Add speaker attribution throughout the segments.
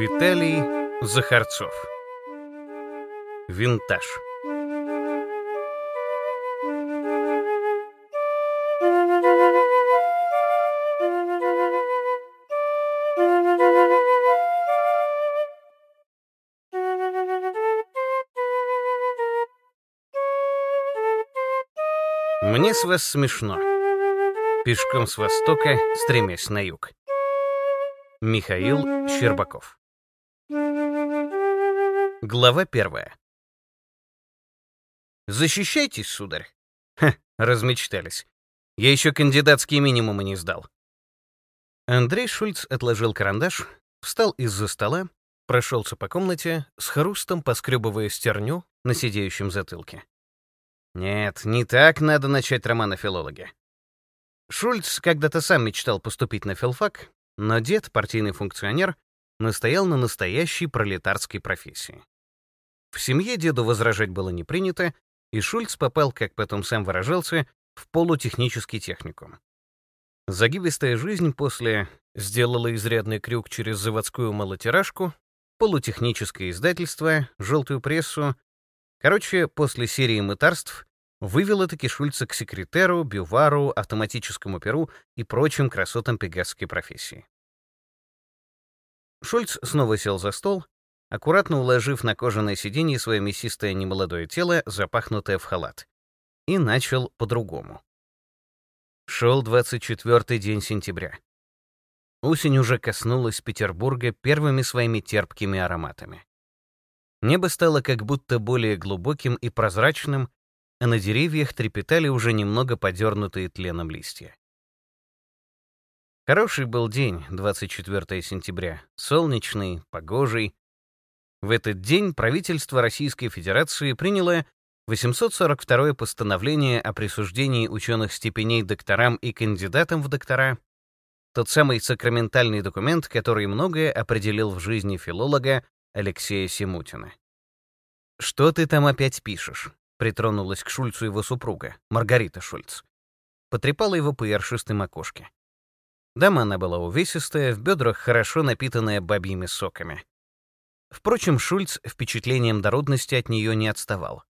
Speaker 1: Виталий Захарцов. Винтаж. Мне с вас смешно. Пешком с востока, стремясь на юг. Михаил Щербаков. Глава первая. Защищайтесь, сударь. Ха, размечтались. Я еще кандидатские минимумы не сдал. Андрей Шульц отложил карандаш, встал из-за стола, прошелся по комнате, с хрустом поскребывая стерню на сидеющем затылке. Нет, не так надо начать роман о филологе. Шульц когда-то сам мечтал поступить на филфак, но дед, партийный функционер, настоял на настоящей пролетарской профессии. В семье деду возражать было не принято, и Шульц попал, как потом сам выражался, в полутехнический техникум. Загибистая жизнь после сделала изрядный крюк через заводскую малотиражку, полутехническое издательство, желтую прессу Короче, после серии мытарств вывела таки Шульца к секретеру, бювару, автоматическому перу и прочим красотам пегасской профессии. Шульц снова сел за стол, аккуратно уложив на кожаное сиденье свое мясистое немолодое тело, запахнутое в халат, и начал по-другому. Шел 24-й день сентября. Осень уже коснулась Петербурга первыми своими терпкими ароматами. Небо стало как будто более глубоким и прозрачным, а на деревьях трепетали уже немного подернутые тленом листья. Хороший был день, 24 сентября, солнечный, погожий. В этот день правительство Российской Федерации приняло 842 постановление о присуждении ученых степеней докторам и кандидатам в доктора, тот самый сакраментальный документ, который многое определил в жизни филолога Алексея Симутина. «Что ты там опять пишешь?» — притронулась к Шульцу его супруга, Маргарита Шульц. Потрепала его по ершистым окошке. Дама она была увесистая, в бедрах хорошо напитанная бабьими соками. Впрочем, Шульц впечатлением дородности от нее не отставал.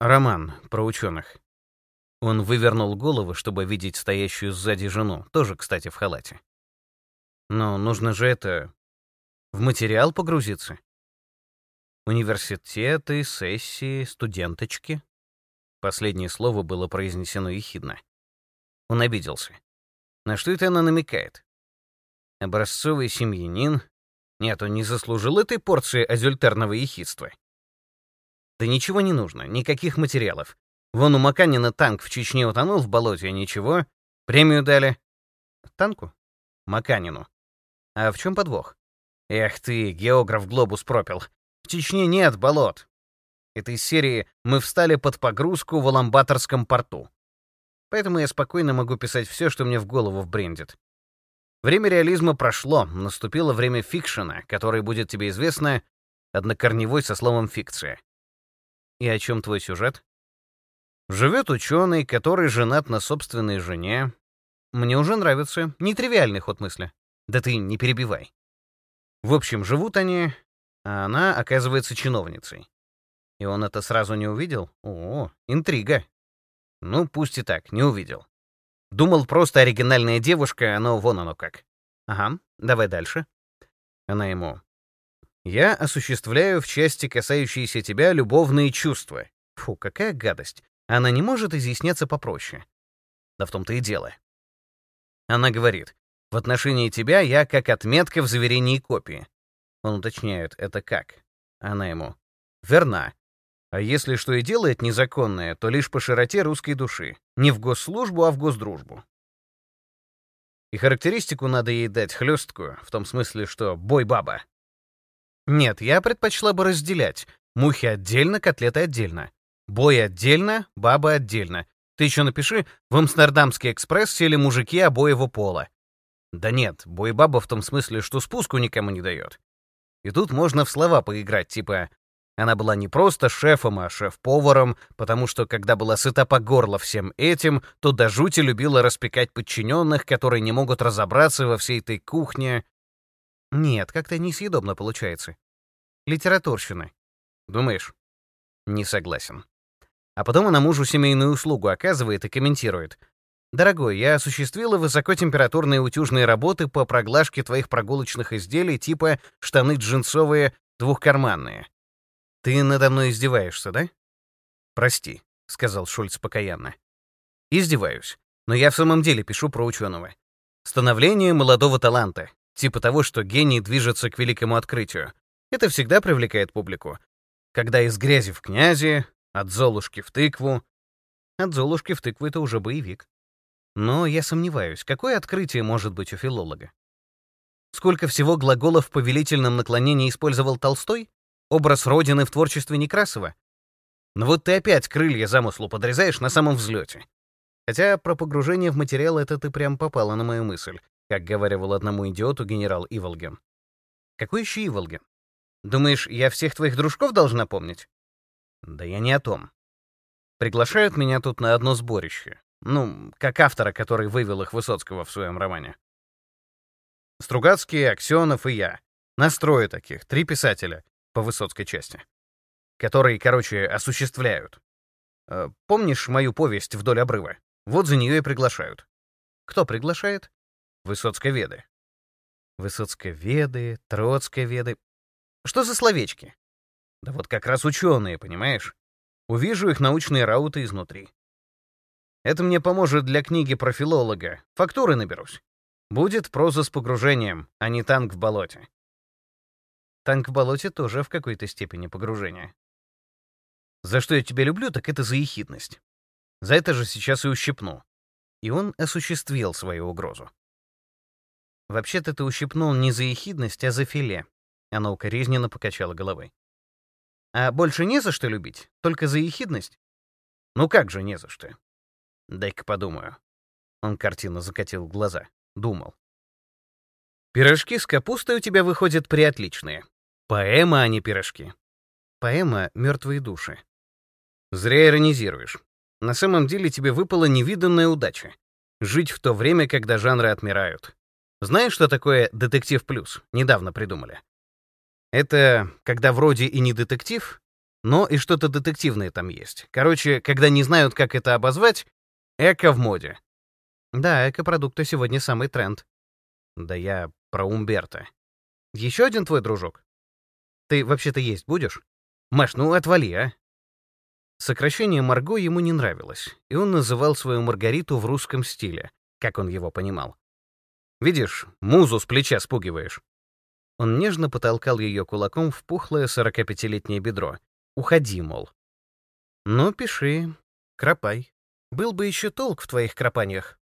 Speaker 1: Роман про ученых. Он вывернул голову, чтобы видеть стоящую сзади жену, тоже, кстати, в халате. Но нужно же это в материал погрузиться? Университеты, сессии, студенточки. Последнее слово было произнесено ехидно. Он обиделся. На что это она намекает? Образцовый семьянин? Нет, он не заслужил этой порции азюльтерного ехидства. Да ничего не нужно, никаких материалов. Вон у Маканина танк в Чечне утонул в болоте, а ничего. Премию дали. Танку? Маканину. А в чем подвох? Эх ты, географ глобус пропил. В Чечне нет болот. Этой серии мы встали под погрузку в Аламбаторском порту. Поэтому я спокойно могу писать все, что мне в голову вбрендит. Время реализма прошло, наступило время фикшена, который будет тебе известно, однокорневой со словом «фикция». И о чем твой сюжет? Живет ученый, который женат на собственной жене. Мне уже нравится. Нетривиальный ход мысли. Да ты не перебивай. В общем, живут они, а она оказывается чиновницей. И он это сразу не увидел? О, интрига. Ну, пусть и так, не увидел. Думал, просто оригинальная девушка, но вон оно как. Ага, давай дальше. Она ему. Я осуществляю в части, касающейся тебя, любовные чувства. Фу, какая гадость. Она не может изъясняться попроще. Да в том-то и дело. Она говорит, в отношении тебя я как отметка в заверении копии. Он уточняет, это как? Она ему. Верна. А если что и делает незаконное, то лишь по широте русской души. Не в госслужбу, а в госдружбу. И характеристику надо ей дать хлесткую, в том смысле, что бой-баба. Нет, я предпочла бы разделять. Мухи отдельно, котлеты отдельно. Бой отдельно, баба отдельно. Ты еще напиши, в Амстердамский экспресс сели мужики обоего пола. Да нет, бойбаба в том смысле, что спуску никому не дает. И тут можно в слова поиграть, типа она была не просто шефом, а шеф-поваром, потому что, когда была сыта по горло всем этим, то до жути любила распекать подчиненных, которые не могут разобраться во всей этой кухне. Нет, как-то несъедобно получается. Литературщина. Думаешь? Не согласен. А потом она мужу семейную услугу оказывает и комментирует. «Дорогой, я осуществила высокотемпературные утюжные работы по проглажке твоих прогулочных изделий типа штаны джинсовые двухкарманные. Ты надо мной издеваешься, да?» «Прости», — сказал Шульц покаянно. «Издеваюсь, но я в самом деле пишу про ученого. Становление молодого таланта, типа того, что гений движется к великому открытию. Это всегда привлекает публику. Когда из грязи в князи, от Золушки в тыкву. От Золушки в тыкву — это уже боевик. Но я сомневаюсь, какое открытие может быть у филолога? Сколько всего глаголов в повелительном наклонении использовал Толстой? Образ Родины в творчестве Некрасова? Но вот ты опять крылья замыслу подрезаешь на самом взлете. Хотя про погружение в материал это ты прям попала на мою мысль, как говаривал одному идиоту генерал Иволген. Какой еще Иволген? Думаешь, я всех твоих дружков должна помнить? Да я не о том. Приглашают меня тут на одно сборище. Ну, как автора, который вывел их Высоцкого в своем романе. Стругацкий, Аксенов и я. Настрою таких, три писателя по Высоцкой части. Которые, короче, осуществляют. Э, помнишь мою повесть «Вдоль обрыва»? Вот за нее и приглашают. Кто приглашает? Высоцковеды. Высоцковеды, Троцковеды. Что за словечки? Да вот как раз ученые, понимаешь? Увижу их научные рауты изнутри. Это мне поможет для книги про филолога. Фактуры наберусь. Будет проза с погружением, а не танк в болоте. Танк в болоте тоже в какой-то степени погружения. За что я тебя люблю, так это за ехидность. За это же сейчас и ущипну. И он осуществил свою угрозу. Вообще-то ты ущипнул не за ехидность, а за филе. Она укоризненно покачала головой. А больше не за что любить? Только за ехидность? Ну как же не за что? Дай-ка подумаю. Он картинно закатил глаза. Думал. Пирожки с капустой у тебя выходят приотличные. Поэма, а не пирожки. Поэма — мертвые души. Зря иронизируешь. На самом деле тебе выпала невиданная удача. Жить в то время, когда жанры отмирают. Знаешь, что такое детектив плюс? Недавно придумали. Это когда вроде и не детектив, но и что-то детективное там есть. Короче, когда не знают, как это обозвать, эко в моде. Да, эко-продукты сегодня самый тренд. Да я про Умберто. Еще один твой дружок? Ты вообще-то есть будешь? Маш, ну отвали, а. Сокращение Марго ему не нравилось, и он называл свою Маргариту в русском стиле, как он его понимал. Видишь, музу с плеча спугиваешь. Он нежно потолкал ее кулаком в пухлое 45-летнее бедро. «Уходи, мол». «Ну, пиши. Кропай. Был бы еще толк в твоих кропаниях».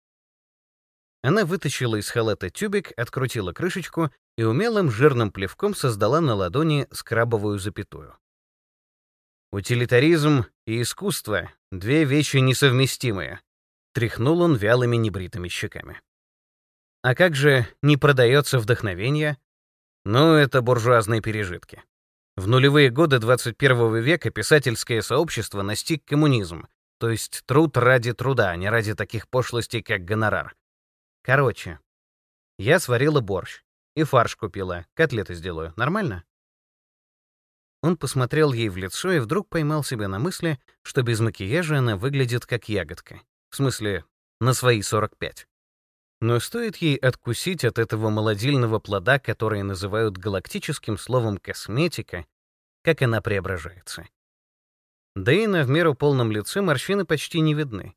Speaker 1: Она вытащила из халата тюбик, открутила крышечку и умелым жирным плевком создала на ладони скрабовую запятую. «Утилитаризм и искусство — две вещи несовместимые», — тряхнул он вялыми небритыми щеками. «А как же не продается вдохновение?» Ну, это буржуазные пережитки. В нулевые годы 21 века писательское сообщество настиг коммунизм, то есть труд ради труда, а не ради таких пошлостей, как гонорар. Короче, я сварила борщ и фарш купила, котлеты сделаю. Нормально? Он посмотрел ей в лицо и вдруг поймал себя на мысли, что без макияжа она выглядит как ягодка. В смысле, на свои 45. Но стоит ей откусить от этого молодильного плода, который называют галактическим словом «косметика», как она преображается. Да и на в меру полном лице морщины почти не видны.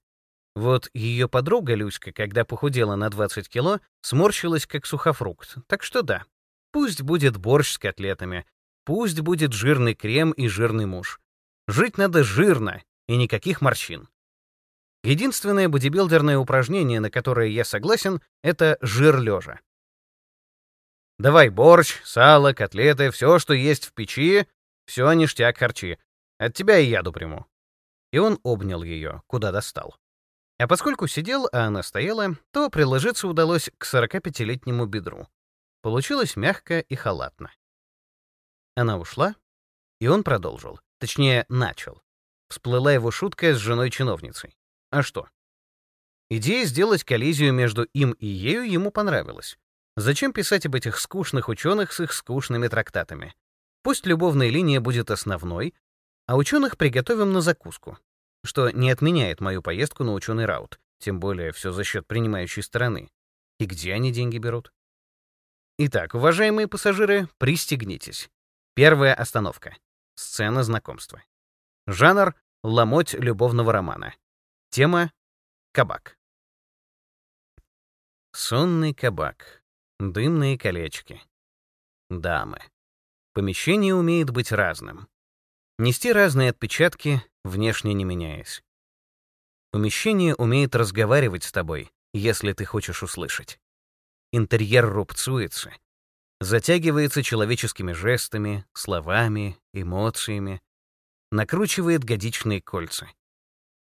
Speaker 1: Вот ее подруга Люська, когда похудела на 20 кило, сморщилась как сухофрукт. Так что да, пусть будет борщ с котлетами, пусть будет жирный крем и жирный муж. Жить надо жирно и никаких морщин. Единственное бодибилдерное упражнение, на которое я согласен, это жир лежа. Давай борщ, сало, котлеты, все, что есть в печи, все ништяк харчи. От тебя и яду приму. И он обнял ее, куда достал. А поскольку сидел, а она стояла, то приложиться удалось к 45-летнему бедру. Получилось мягко и халатно. Она ушла, и он продолжил. Точнее, начал. Всплыла его шутка с женой-чиновницей. А что? Идея сделать коллизию между им и ею ему понравилась. Зачем писать об этих скучных ученых с их скучными трактатами? Пусть любовная линия будет основной, а ученых приготовим на закуску, что не отменяет мою поездку на ученый раут, тем более все за счет принимающей стороны. И где они деньги берут? Итак, уважаемые пассажиры, пристегнитесь. Первая остановка. Сцена знакомства. Жанр — ломоть любовного романа. Тема — кабак. Сонный кабак. Дымные колечки. Дамы. Помещение умеет быть разным. Нести разные отпечатки, внешне не меняясь. Помещение умеет разговаривать с тобой, если ты хочешь услышать. Интерьер рубцуется, затягивается человеческими жестами, словами, эмоциями, накручивает годичные кольца.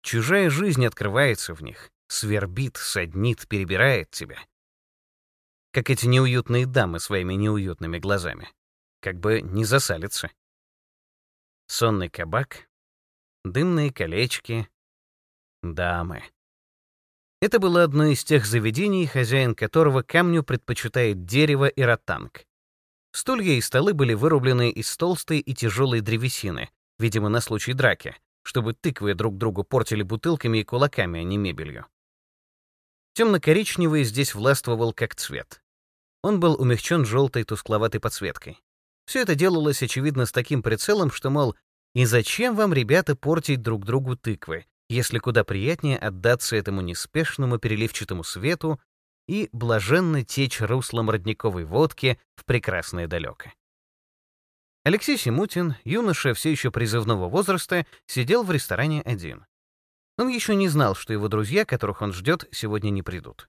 Speaker 1: Чужая жизнь открывается в них, свербит, саднит, перебирает тебя. Как эти неуютные дамы своими неуютными глазами. Как бы не засалится. Сонный кабак, дымные колечки, дамы. Это было одно из тех заведений, хозяин которого камню предпочитает дерево и ротанг. Стулья и столы были вырублены из толстой и тяжелой древесины, видимо, на случай драки, чтобы тыквы друг другу портили бутылками и кулаками, а не мебелью. Темно-коричневый здесь властвовал как цвет. Он был умягчен желтой тускловатой подсветкой. Все это делалось, очевидно, с таким прицелом, что, мол, и зачем вам, ребята, портить друг другу тыквы? если куда приятнее отдаться этому неспешному переливчатому свету и блаженно течь руслом родниковой водки в прекрасное далеко. Алексей Симутин, юноша все еще призывного возраста, сидел в ресторане один. Он еще не знал, что его друзья, которых он ждет, сегодня не придут.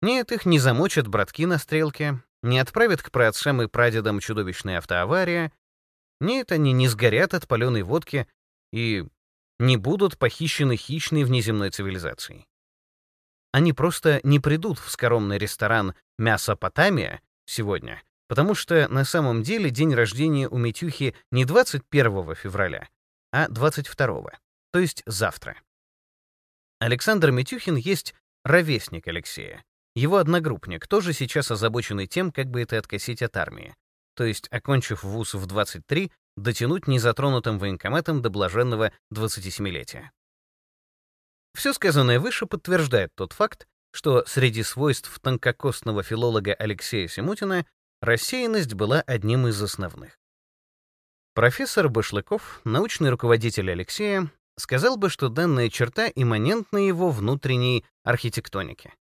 Speaker 1: Нет, их не замочат братки на стрелке, не отправят к праотцам и прадедам чудовищная автоавария, нет, они не сгорят от паленой водки и не будут похищены хищной внеземной цивилизацией. Они просто не придут в скоромный ресторан «Мясопотамия» сегодня, потому что на самом деле день рождения у Митюхи не 21 февраля, а 22, то есть завтра. Александр Митюхин есть ровесник Алексея, его одногруппник, тоже сейчас озабоченный тем, как бы это откосить от армии. То есть, окончив вуз в 23, дотянуть незатронутым военкоматом до блаженного 27-летия. Все сказанное выше подтверждает тот факт, что среди свойств тонкокостного филолога Алексея Симутина рассеянность была одним из основных. Профессор Башлыков, научный руководитель Алексея, сказал бы, что данная черта имманентна его внутренней архитектонике.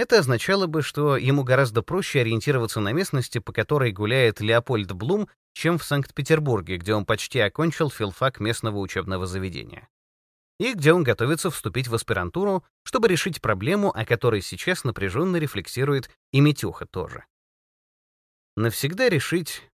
Speaker 1: Это означало бы, что ему гораздо проще ориентироваться на местности, по которой гуляет Леопольд Блум, чем в Санкт-Петербурге, где он почти окончил филфак местного учебного заведения. И где он готовится вступить в аспирантуру, чтобы решить проблему, о которой сейчас напряженно рефлексирует и Митюха тоже. Навсегда решить,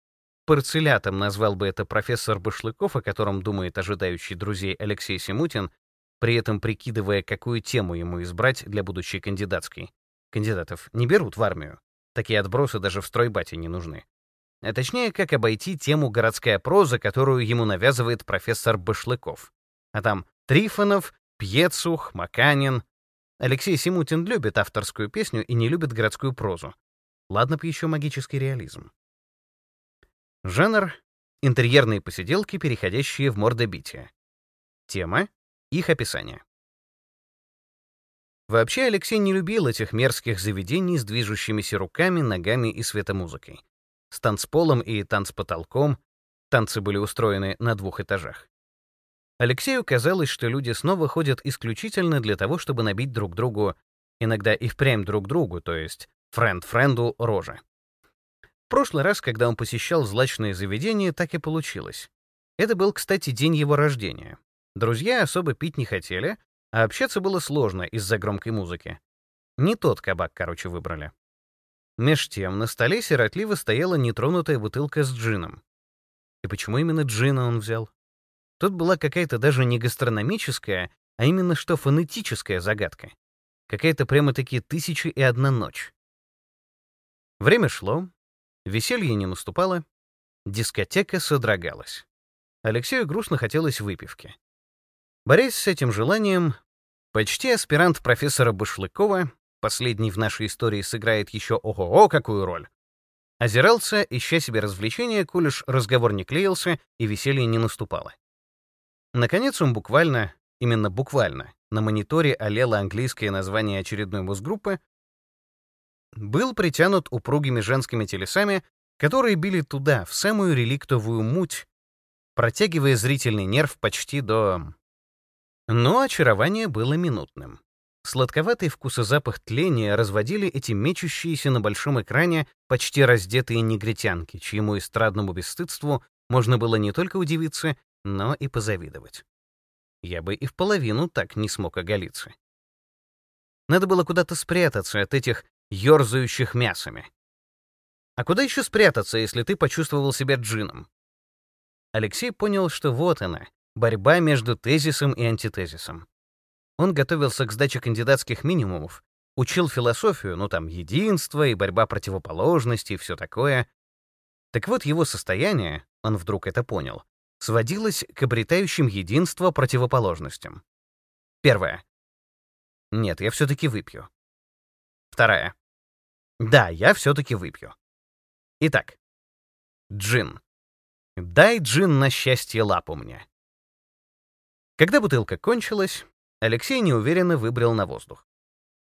Speaker 1: парцелятом назвал бы это профессор Башлыков, о котором думает ожидающий друзей Алексей Симутин, при этом прикидывая, какую тему ему избрать для будущей кандидатской. Кандидатов не берут в армию. Такие отбросы даже в стройбате не нужны. А точнее, как обойти тему городская проза, которую ему навязывает профессор Башлыков. А там Трифонов, Пьецух, Маканин. Алексей Симутин любит авторскую песню и не любит городскую прозу. Ладно бы еще магический реализм. Жанр — интерьерные посиделки, переходящие в мордобитие. Тема — их описание. Вообще Алексей не любил этих мерзких заведений с движущимися руками, ногами и светомузыкой. С танцполом и танцпотолком. Танцы были устроены на двух этажах. Алексею казалось, что люди снова ходят исключительно для того, чтобы набить друг другу, иногда и впрямь друг другу, то есть френд-френду рожи. В прошлый раз, когда он посещал злачные заведения, так и получилось. Это был, кстати, день его рождения. Друзья особо пить не хотели, а общаться было сложно из-за громкой музыки. Не тот кабак, короче, выбрали. Меж тем на столе сиротливо стояла нетронутая бутылка с джином. И почему именно джина он взял? Тут была какая-то даже не гастрономическая, а именно что фонетическая загадка. Какая-то прямо-таки тысяча и одна ночь. Время шло, веселье не наступало, дискотека содрогалась. Алексею грустно хотелось выпивки. Борясь с этим желанием, Почти аспирант профессора Башлыкова последний в нашей истории сыграет еще ого-го какую роль, озирался, ища себе развлечения, коль уж разговор не клеился и веселье не наступало. Наконец он буквально, именно буквально, на мониторе олело английское название очередной музгруппы, был притянут упругими женскими телесами, которые били туда, в самую реликтовую муть, протягивая зрительный нерв почти до... Но очарование было минутным. Сладковатый вкус и запах тления разводили эти мечущиеся на большом экране почти раздетые негритянки, чьему эстрадному бесстыдству можно было не только удивиться, но и позавидовать. Я бы и в половину так не смог оголиться. Надо было куда-то спрятаться от этих ёрзающих мясами. А куда еще спрятаться, если ты почувствовал себя джином? Алексей понял, что вот она, борьба между тезисом и антитезисом. Он готовился к сдаче кандидатских минимумов, учил философию, ну там единство и борьба противоположностей и все такое. Так вот, его состояние, он вдруг это понял, сводилось к обретающим единство противоположностям. Первое. Нет, я все-таки выпью. Вторая. Да, я все-таки выпью. Итак, джин. Дай джин на счастье лапу мне. Когда бутылка кончилась, Алексей неуверенно выбрел на воздух.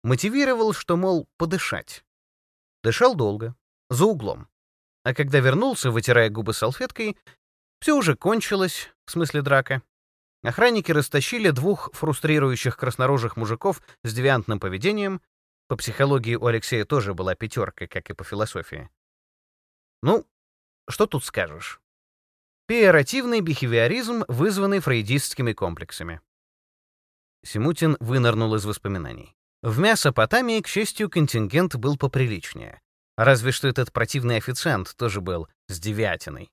Speaker 1: Мотивировал, что, мол, подышать. Дышал долго, за углом. А когда вернулся, вытирая губы салфеткой, все уже кончилось, в смысле драка. Охранники растащили двух фрустрирующих краснорожих мужиков с девиантным поведением. По психологии у Алексея тоже была пятерка, как и по философии. Ну, что тут скажешь? Пиоративный бихевиоризм, вызванный фрейдистскими комплексами. Симутин вынырнул из воспоминаний. В Месопотамии, к счастью, контингент был поприличнее. Разве что этот противный официант тоже был с девятиной.